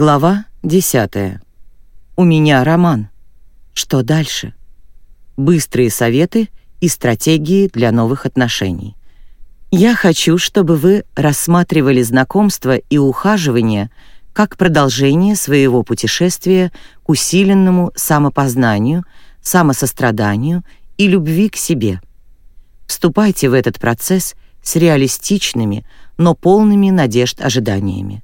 Глава 10. У меня роман. Что дальше? Быстрые советы и стратегии для новых отношений. Я хочу, чтобы вы рассматривали знакомство и ухаживание как продолжение своего путешествия к усиленному самопознанию, самосостраданию и любви к себе. Вступайте в этот процесс с реалистичными, но полными надежд ожиданиями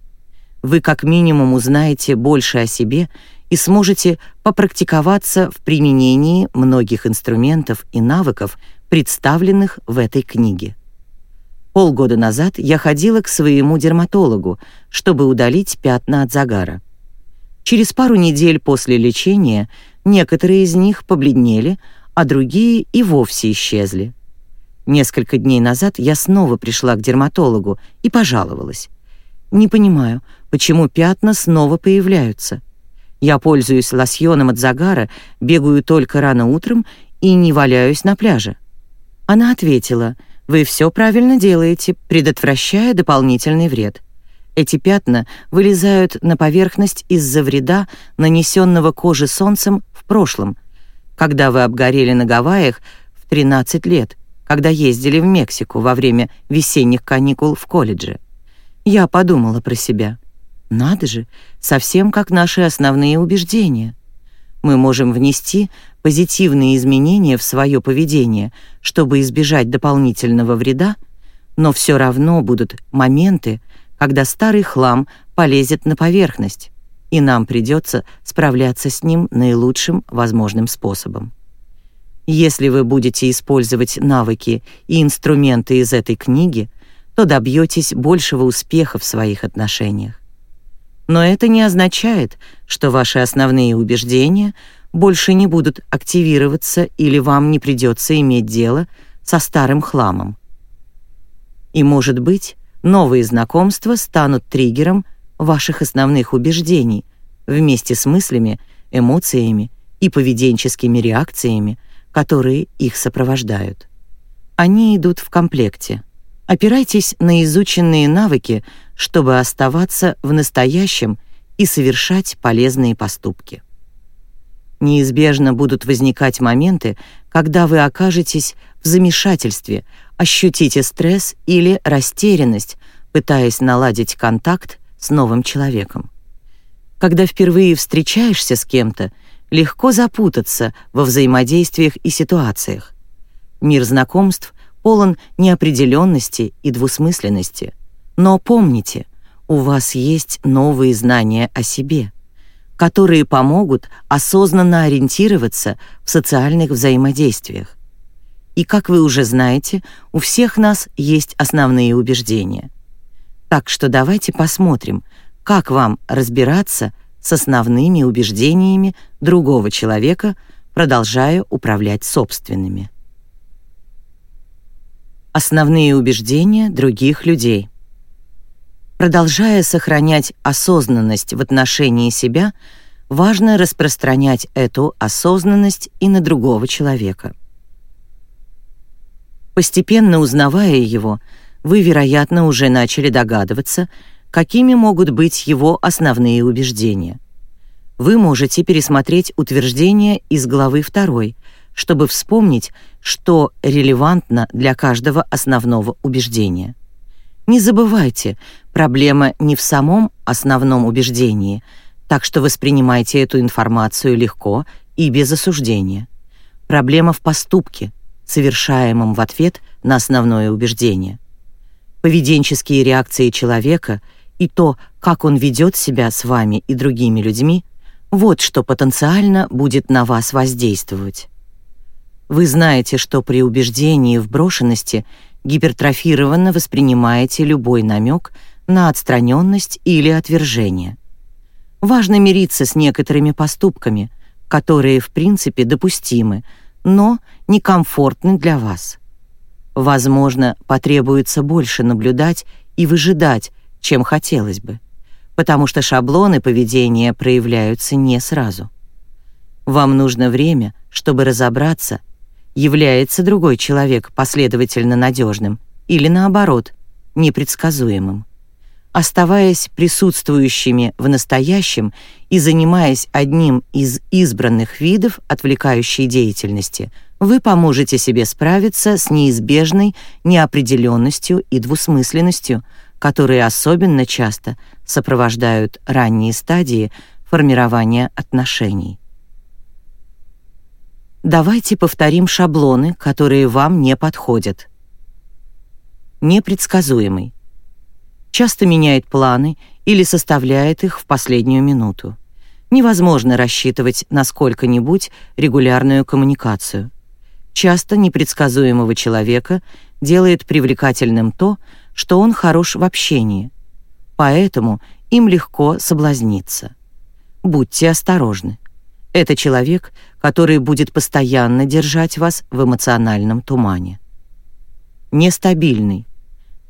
вы как минимум узнаете больше о себе и сможете попрактиковаться в применении многих инструментов и навыков, представленных в этой книге. Полгода назад я ходила к своему дерматологу, чтобы удалить пятна от загара. Через пару недель после лечения некоторые из них побледнели, а другие и вовсе исчезли. Несколько дней назад я снова пришла к дерматологу и пожаловалась. Не понимаю, почему пятна снова появляются. Я пользуюсь лосьоном от загара, бегаю только рано утром и не валяюсь на пляже. Она ответила: "Вы все правильно делаете, предотвращая дополнительный вред. Эти пятна вылезают на поверхность из-за вреда, нанесенного коже солнцем в прошлом, когда вы обгорели на Гавайях в 13 лет, когда ездили в Мексику во время весенних каникул в колледже. Я подумала про себя. Надо же, совсем как наши основные убеждения. Мы можем внести позитивные изменения в свое поведение, чтобы избежать дополнительного вреда, но все равно будут моменты, когда старый хлам полезет на поверхность, и нам придется справляться с ним наилучшим возможным способом. Если вы будете использовать навыки и инструменты из этой книги, то добьетесь большего успеха в своих отношениях. Но это не означает, что ваши основные убеждения больше не будут активироваться или вам не придется иметь дело со старым хламом. И, может быть, новые знакомства станут триггером ваших основных убеждений вместе с мыслями, эмоциями и поведенческими реакциями, которые их сопровождают. Они идут в комплекте. Опирайтесь на изученные навыки, чтобы оставаться в настоящем и совершать полезные поступки. Неизбежно будут возникать моменты, когда вы окажетесь в замешательстве, ощутите стресс или растерянность, пытаясь наладить контакт с новым человеком. Когда впервые встречаешься с кем-то, легко запутаться во взаимодействиях и ситуациях. Мир знакомств полон неопределенности и двусмысленности. Но помните, у вас есть новые знания о себе, которые помогут осознанно ориентироваться в социальных взаимодействиях. И как вы уже знаете, у всех нас есть основные убеждения. Так что давайте посмотрим, как вам разбираться с основными убеждениями другого человека, продолжая управлять собственными. Основные убеждения других людей. Продолжая сохранять осознанность в отношении себя, важно распространять эту осознанность и на другого человека. Постепенно узнавая его, вы, вероятно, уже начали догадываться, какими могут быть его основные убеждения. Вы можете пересмотреть утверждения из главы 2, чтобы вспомнить, что релевантно для каждого основного убеждения. Не забывайте, проблема не в самом основном убеждении, так что воспринимайте эту информацию легко и без осуждения. Проблема в поступке, совершаемом в ответ на основное убеждение. Поведенческие реакции человека и то, как он ведет себя с вами и другими людьми, вот что потенциально будет на вас воздействовать. Вы знаете, что при убеждении в брошенности гипертрофированно воспринимаете любой намек на отстраненность или отвержение. Важно мириться с некоторыми поступками, которые в принципе допустимы, но некомфортны для вас. Возможно, потребуется больше наблюдать и выжидать, чем хотелось бы, потому что шаблоны поведения проявляются не сразу. Вам нужно время, чтобы разобраться, является другой человек последовательно надежным или наоборот, непредсказуемым. Оставаясь присутствующими в настоящем и занимаясь одним из избранных видов отвлекающей деятельности, вы поможете себе справиться с неизбежной неопределенностью и двусмысленностью, которые особенно часто сопровождают ранние стадии формирования отношений. Давайте повторим шаблоны, которые вам не подходят. Непредсказуемый часто меняет планы или составляет их в последнюю минуту. Невозможно рассчитывать на сколько-нибудь регулярную коммуникацию. Часто непредсказуемого человека делает привлекательным то, что он хорош в общении. Поэтому им легко соблазниться. Будьте осторожны. Это человек, который будет постоянно держать вас в эмоциональном тумане. Нестабильный.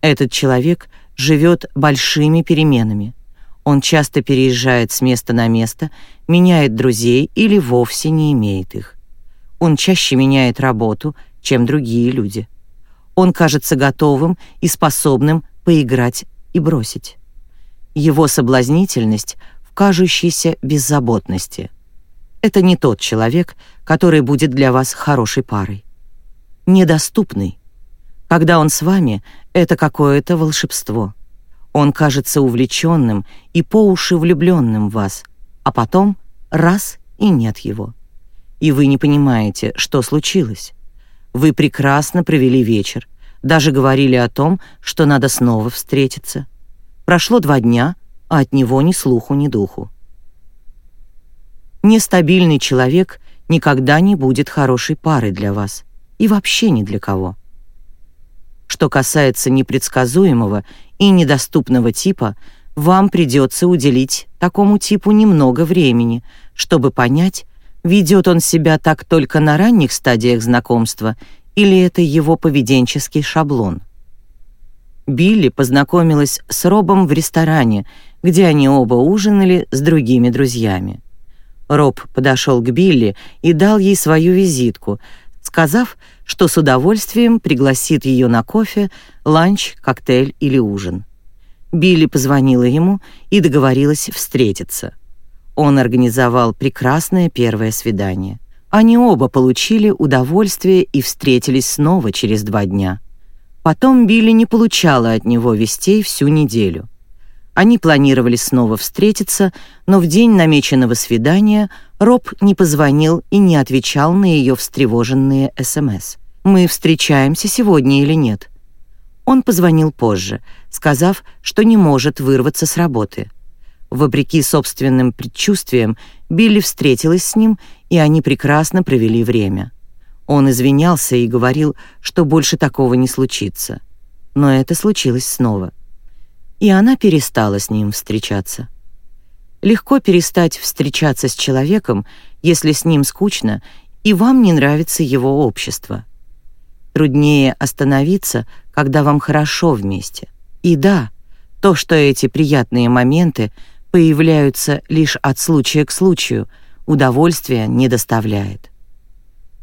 Этот человек — живет большими переменами. Он часто переезжает с места на место, меняет друзей или вовсе не имеет их. Он чаще меняет работу, чем другие люди. Он кажется готовым и способным поиграть и бросить. Его соблазнительность в кажущейся беззаботности. Это не тот человек, который будет для вас хорошей парой. Недоступный. Когда он с вами, это какое-то волшебство. Он кажется увлеченным и по уши влюбленным в вас, а потом раз и нет его. И вы не понимаете, что случилось. Вы прекрасно провели вечер, даже говорили о том, что надо снова встретиться. Прошло два дня, а от него ни слуху, ни духу. Нестабильный человек никогда не будет хорошей парой для вас и вообще ни для кого. Что касается непредсказуемого и недоступного типа, вам придется уделить такому типу немного времени, чтобы понять, ведет он себя так только на ранних стадиях знакомства или это его поведенческий шаблон. Билли познакомилась с Робом в ресторане, где они оба ужинали с другими друзьями. Роб подошел к Билли и дал ей свою визитку, сказав, что с удовольствием пригласит ее на кофе, ланч, коктейль или ужин. Билли позвонила ему и договорилась встретиться. Он организовал прекрасное первое свидание. Они оба получили удовольствие и встретились снова через два дня. Потом Билли не получала от него вестей всю неделю. Они планировали снова встретиться, но в день намеченного свидания Роб не позвонил и не отвечал на ее встревоженные СМС. «Мы встречаемся сегодня или нет?» Он позвонил позже, сказав, что не может вырваться с работы. Вопреки собственным предчувствиям, Билли встретилась с ним, и они прекрасно провели время. Он извинялся и говорил, что больше такого не случится. Но это случилось снова и она перестала с ним встречаться. Легко перестать встречаться с человеком, если с ним скучно и вам не нравится его общество. Труднее остановиться, когда вам хорошо вместе. И да, то, что эти приятные моменты появляются лишь от случая к случаю, удовольствия не доставляет.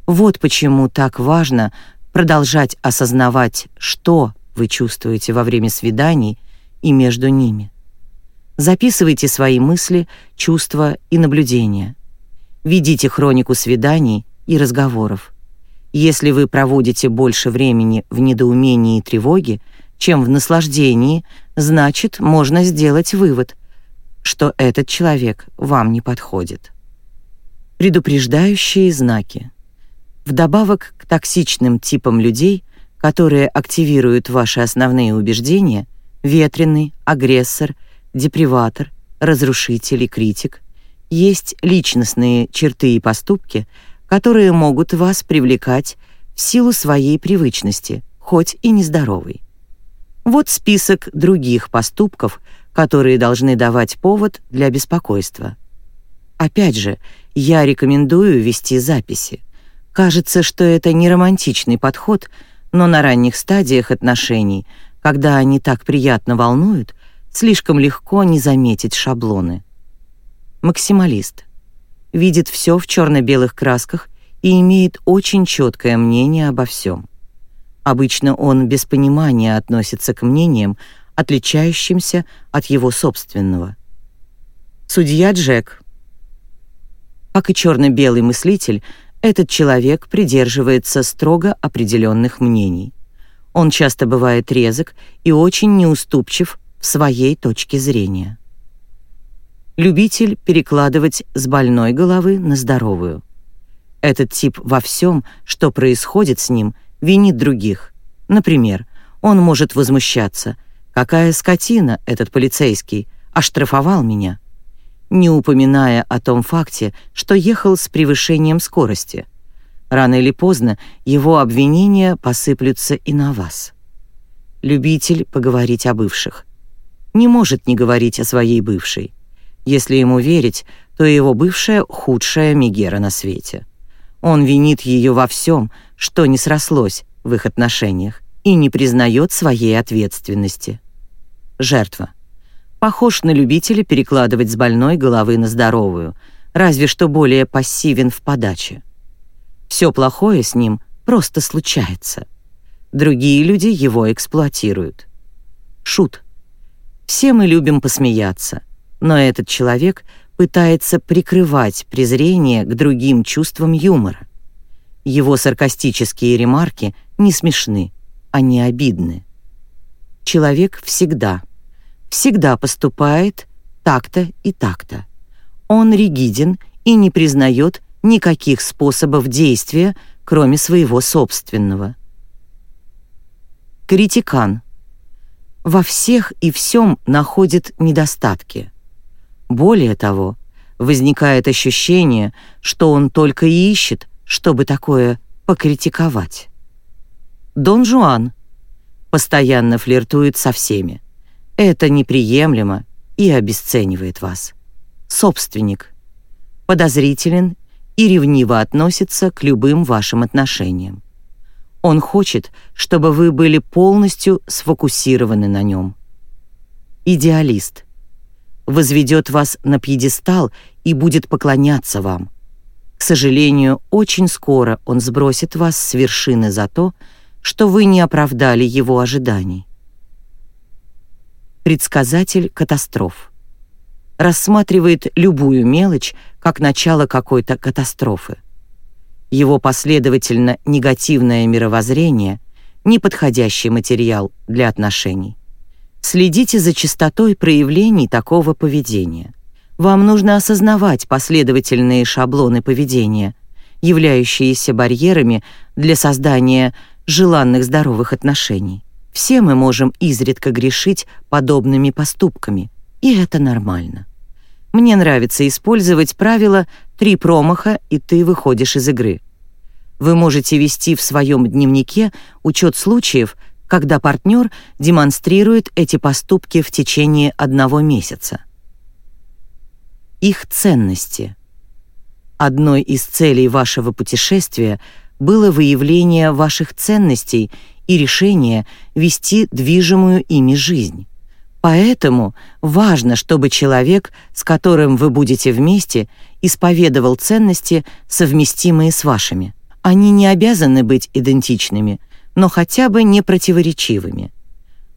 Вот почему так важно продолжать осознавать, что вы чувствуете во время свиданий и между ними. Записывайте свои мысли, чувства и наблюдения. Ведите хронику свиданий и разговоров. Если вы проводите больше времени в недоумении и тревоге, чем в наслаждении, значит, можно сделать вывод, что этот человек вам не подходит. Предупреждающие знаки. Вдобавок к токсичным типам людей, которые активируют ваши основные убеждения, ветреный, агрессор, деприватор, разрушитель и критик, есть личностные черты и поступки, которые могут вас привлекать в силу своей привычности, хоть и нездоровой. Вот список других поступков, которые должны давать повод для беспокойства. Опять же, я рекомендую вести записи. Кажется, что это не романтичный подход, но на ранних стадиях отношений – когда они так приятно волнуют, слишком легко не заметить шаблоны. Максималист. Видит все в черно-белых красках и имеет очень четкое мнение обо всем. Обычно он без понимания относится к мнениям, отличающимся от его собственного. Судья Джек. Как и черно-белый мыслитель, этот человек придерживается строго определенных мнений. Он часто бывает резок и очень неуступчив в своей точке зрения. Любитель перекладывать с больной головы на здоровую. Этот тип во всем, что происходит с ним, винит других. Например, он может возмущаться. «Какая скотина этот полицейский! Оштрафовал меня!» не упоминая о том факте, что ехал с превышением скорости. Рано или поздно его обвинения посыплются и на вас. Любитель поговорить о бывших. Не может не говорить о своей бывшей. Если ему верить, то его бывшая — худшая Мегера на свете. Он винит ее во всем, что не срослось в их отношениях, и не признает своей ответственности. Жертва. Похож на любителя перекладывать с больной головы на здоровую, разве что более пассивен в подаче. Все плохое с ним просто случается. Другие люди его эксплуатируют. Шут. Все мы любим посмеяться, но этот человек пытается прикрывать презрение к другим чувствам юмора. Его саркастические ремарки не смешны, они обидны. Человек всегда, всегда поступает так-то и так-то. Он ригиден и не признает никаких способов действия, кроме своего собственного. Критикан. Во всех и всем находит недостатки. Более того, возникает ощущение, что он только и ищет, чтобы такое покритиковать. Дон Жуан постоянно флиртует со всеми. Это неприемлемо и обесценивает вас. Собственник подозрителен и ревниво относится к любым вашим отношениям. Он хочет, чтобы вы были полностью сфокусированы на нем. Идеалист возведет вас на пьедестал и будет поклоняться вам. К сожалению, очень скоро он сбросит вас с вершины за то, что вы не оправдали его ожиданий. Предсказатель катастроф. Рассматривает любую мелочь как начало какой-то катастрофы. Его последовательно негативное мировоззрение — неподходящий материал для отношений. Следите за частотой проявлений такого поведения. Вам нужно осознавать последовательные шаблоны поведения, являющиеся барьерами для создания желанных здоровых отношений. Все мы можем изредка грешить подобными поступками, и это нормально. Мне нравится использовать правило «три промаха, и ты выходишь из игры». Вы можете вести в своем дневнике учет случаев, когда партнер демонстрирует эти поступки в течение одного месяца. Их ценности. Одной из целей вашего путешествия было выявление ваших ценностей и решение вести движимую ими жизнь. Поэтому важно, чтобы человек, с которым вы будете вместе, исповедовал ценности, совместимые с вашими. Они не обязаны быть идентичными, но хотя бы не противоречивыми.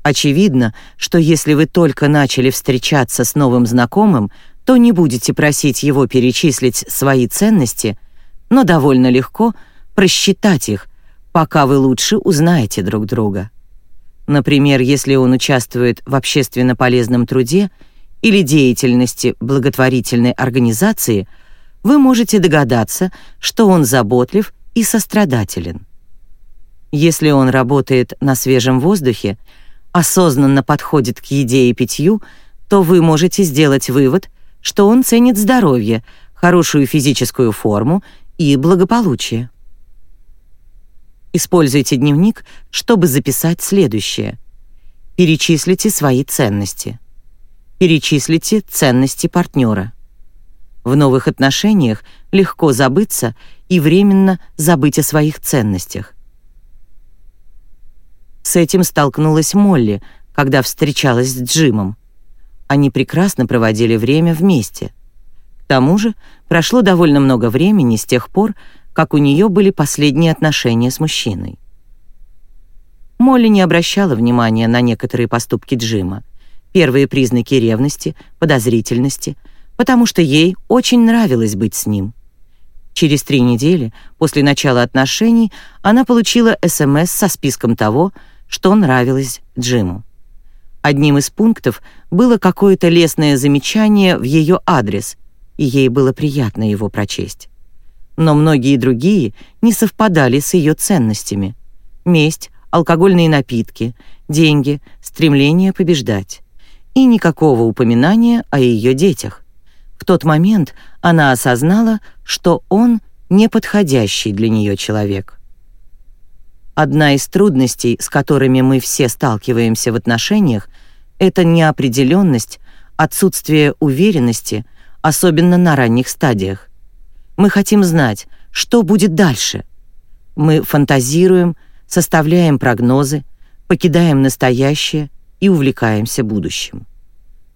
Очевидно, что если вы только начали встречаться с новым знакомым, то не будете просить его перечислить свои ценности, но довольно легко – просчитать их, пока вы лучше узнаете друг друга. Например, если он участвует в общественно полезном труде или деятельности благотворительной организации, вы можете догадаться, что он заботлив и сострадателен. Если он работает на свежем воздухе, осознанно подходит к еде и питью, то вы можете сделать вывод, что он ценит здоровье, хорошую физическую форму и благополучие. Используйте дневник, чтобы записать следующее. Перечислите свои ценности. Перечислите ценности партнера. В новых отношениях легко забыться и временно забыть о своих ценностях. С этим столкнулась Молли, когда встречалась с Джимом. Они прекрасно проводили время вместе. К тому же прошло довольно много времени с тех пор, как у нее были последние отношения с мужчиной. Молли не обращала внимания на некоторые поступки Джима. Первые признаки ревности, подозрительности, потому что ей очень нравилось быть с ним. Через три недели после начала отношений она получила СМС со списком того, что нравилось Джиму. Одним из пунктов было какое-то лестное замечание в ее адрес, и ей было приятно его прочесть. Но многие другие не совпадали с ее ценностями. Месть, алкогольные напитки, деньги, стремление побеждать. И никакого упоминания о ее детях. В тот момент она осознала, что он неподходящий для нее человек. Одна из трудностей, с которыми мы все сталкиваемся в отношениях, это неопределенность, отсутствие уверенности, особенно на ранних стадиях. Мы хотим знать, что будет дальше. Мы фантазируем, составляем прогнозы, покидаем настоящее и увлекаемся будущим.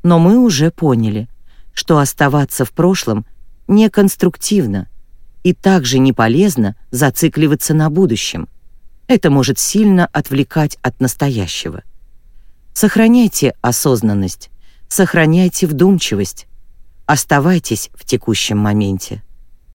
Но мы уже поняли, что оставаться в прошлом неконструктивно и также не полезно зацикливаться на будущем. Это может сильно отвлекать от настоящего. Сохраняйте осознанность, сохраняйте вдумчивость, оставайтесь в текущем моменте.